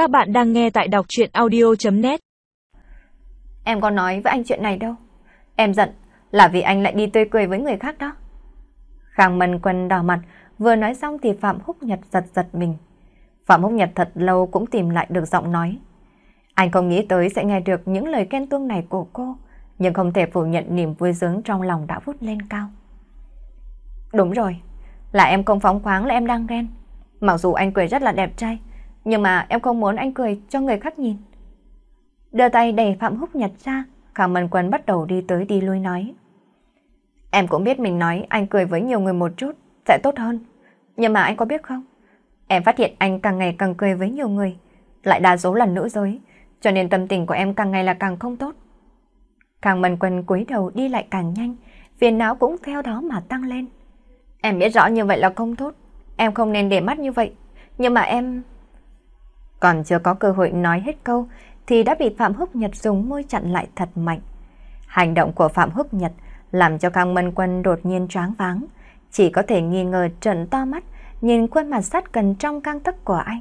Các bạn đang nghe tại đọc chuyện audio.net Em có nói với anh chuyện này đâu. Em giận là vì anh lại đi tươi cười với người khác đó. Khang Mân Quân đỏ mặt, vừa nói xong thì Phạm Húc Nhật giật giật mình. Phạm Húc Nhật thật lâu cũng tìm lại được giọng nói. Anh không nghĩ tới sẽ nghe được những lời khen tuông này của cô, nhưng không thể phủ nhận niềm vui sướng trong lòng đã vút lên cao. Đúng rồi, là em không phóng khoáng là em đang ghen. Mặc dù anh cười rất là đẹp trai, nhưng mà em không muốn anh cười cho người khác nhìn. Đưa tay đẩy Phạm Húc Nhật ra, Khả Mân Quân bắt đầu đi tới đi lui nói. Em cũng biết mình nói anh cười với nhiều người một chút sẽ tốt hơn. Nhưng mà anh có biết không? Em phát hiện anh càng ngày càng cười với nhiều người, lại đa số là nữ giới, cho nên tâm tình của em càng ngày là càng không tốt. Càng Mân Quân cúi đầu đi lại càng nhanh, phiền não cũng theo đó mà tăng lên. Em biết rõ như vậy là không tốt, em không nên để mắt như vậy, nhưng mà em... Còn chưa có cơ hội nói hết câu thì đã bị Phạm Húc Nhật dùng môi chặn lại thật mạnh. Hành động của Phạm Húc Nhật làm cho Khang Mân Quân đột nhiên choáng váng, chỉ có thể nghi ngờ trợn to mắt nhìn khuôn mặt sát cần trong căng tấc của anh.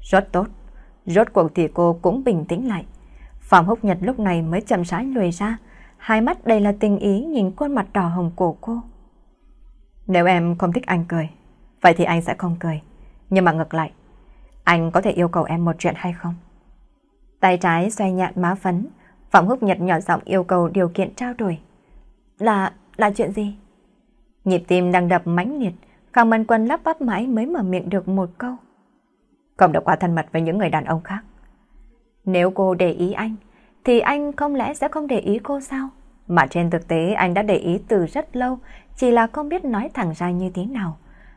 Rất tốt, rốt cuộc thì cô cũng bình tĩnh lại. Phạm Húc Nhật lúc này mới chậm rãi lùi ra, hai mắt đầy là tình ý nhìn khuôn mặt đỏ hồng của cô. Nếu em không thích anh cười, vậy thì anh sẽ không cười. Nhưng mà ngược lại, anh có thể yêu cầu em một chuyện hay không? Tay trái xoay nhạn má phấn, Phạm Húc Nhật nhỏ giọng yêu cầu điều kiện trao đổi. Là, là chuyện gì? Nhịp tim đang đập mãnh liệt, Khang Mân Quân lắp bắp mãi mới mở miệng được một câu. Không được quá thân mật với những người đàn ông khác. Nếu cô để ý anh, thì anh không lẽ sẽ không để ý cô sao? Mà trên thực tế anh đã để ý từ rất lâu, chỉ là không biết nói thẳng ra như thế nào.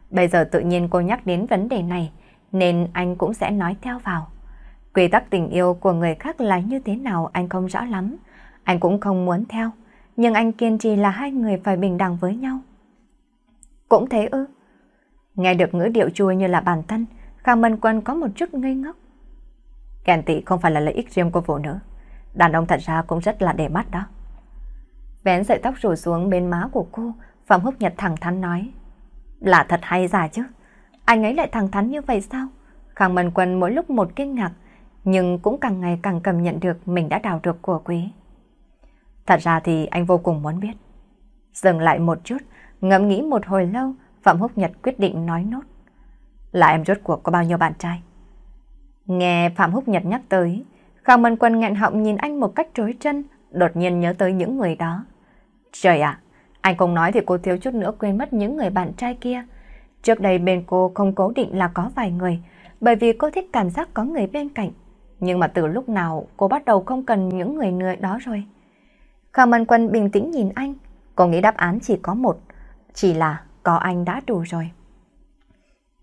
Bây giờ tự nhiên cô nhắc đến vấn đề này, nên anh cũng sẽ nói theo vào. Quy tắc tình yêu của người khác là như thế nào anh không rõ lắm, anh cũng không muốn theo, nhưng anh kiên trì là hai người phải bình đẳng với nhau. Cũng thế ư? Nghe được ngữ điệu chua như là bản thân, Khang Mân Quân có một chút ngây ngốc. Ghen tị không phải là lợi ích riêng của phụ nữ, đàn ông thật ra cũng rất là để mắt đó. Vén sợi tóc rủ xuống bên má của cô, Phạm Húc Nhật thẳng thắn nói. Là thật hay giả chứ? Anh ấy lại thẳng thắn như vậy sao? Khang Mân Quân mỗi lúc một kinh ngạc, nhưng cũng càng ngày càng cảm nhận được mình đã đào được của quý. Thật ra thì anh vô cùng muốn biết. Dừng lại một chút, ngẫm nghĩ một hồi lâu, Phạm Húc Nhật quyết định nói nốt. Là em rốt cuộc có bao nhiêu bạn trai? Nghe Phạm Húc Nhật nhắc tới, Khang Mân Quân nghẹn họng nhìn anh một cách trối chân, đột nhiên nhớ tới những người đó. Trời ạ, anh không nói thì cô thiếu chút nữa quên mất những người bạn trai kia. Trước đây bên cô không cố định là có vài người, bởi vì cô thích cảm giác có người bên cạnh. Nhưng mà từ lúc nào cô bắt đầu không cần những người người đó rồi. Khang Mân Quân bình tĩnh nhìn anh, cô nghĩ đáp án chỉ có một, chỉ là có anh đã đủ rồi.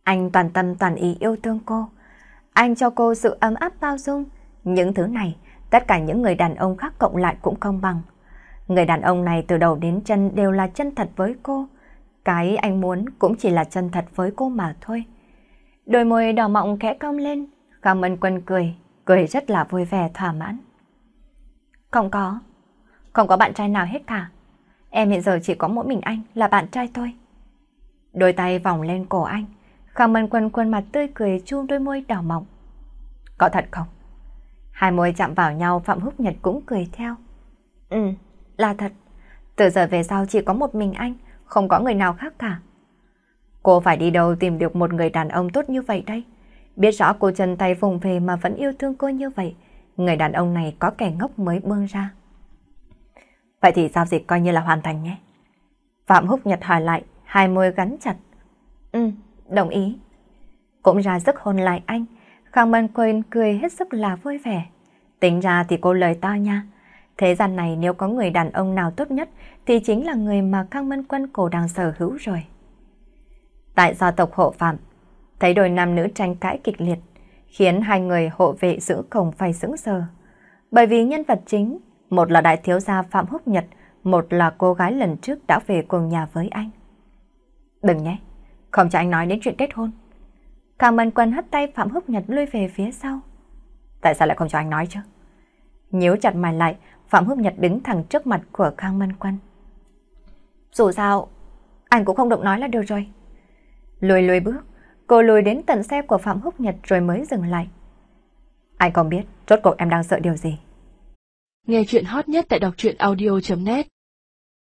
Anh toàn tâm toàn ý yêu thương cô. Anh cho cô sự ấm áp bao dung. Những thứ này, tất cả những người đàn ông khác cộng lại cũng không bằng. Người đàn ông này từ đầu đến chân đều là chân thật với cô. Cái anh muốn cũng chỉ là chân thật với cô mà thôi. Đôi môi đỏ mọng khẽ cong lên, Khang Mân Quân cười, cười rất là vui vẻ thỏa mãn. Không có, không có bạn trai nào hết cả. Em hiện giờ chỉ có mỗi mình anh là bạn trai thôi. Đôi tay vòng lên cổ anh, Khang Mân Quân khuôn mặt tươi cười chu đôi môi đỏ mọng. Có thật không? Hai môi chạm vào nhau Phạm Húc Nhật cũng cười theo. Ừ, là thật. Từ giờ về sau chỉ có một mình anh, không có người nào khác cả. Cô phải đi đâu tìm được một người đàn ông tốt như vậy đây? Biết rõ cô chân tay vùng về mà vẫn yêu thương cô như vậy, người đàn ông này có kẻ ngốc mới bương ra. Vậy thì giao dịch coi như là hoàn thành nhé. Phạm Húc Nhật hỏi lại, hai môi gắn chặt. Ừ, đồng ý. Cũng ra sức hôn lại anh, Khang Mân Quên cười hết sức là vui vẻ. Tính ra thì cô lời to nha. Thế gian này nếu có người đàn ông nào tốt nhất thì chính là người mà Khang Mân Quân cổ đang sở hữu rồi. Tại gia tộc hộ phạm, thấy đôi nam nữ tranh cãi kịch liệt, khiến hai người hộ vệ giữ cổng phải sững sờ. Bởi vì nhân vật chính, một là đại thiếu gia Phạm Húc Nhật, một là cô gái lần trước đã về cùng nhà với anh. Đừng nhé, không cho anh nói đến chuyện kết hôn. Càng Mân Quân hất tay Phạm Húc Nhật lui về phía sau. Tại sao lại không cho anh nói chứ? Nhíu chặt mày lại, Phạm Húc Nhật đứng thẳng trước mặt của Khang Mân Quân. Dù sao, anh cũng không động nói là được rồi. Lùi lùi bước, cô lùi đến tận xe của Phạm Húc Nhật rồi mới dừng lại. Anh không biết rốt cuộc em đang sợ điều gì. Nghe chuyện hot nhất tại đọc truyện audio.net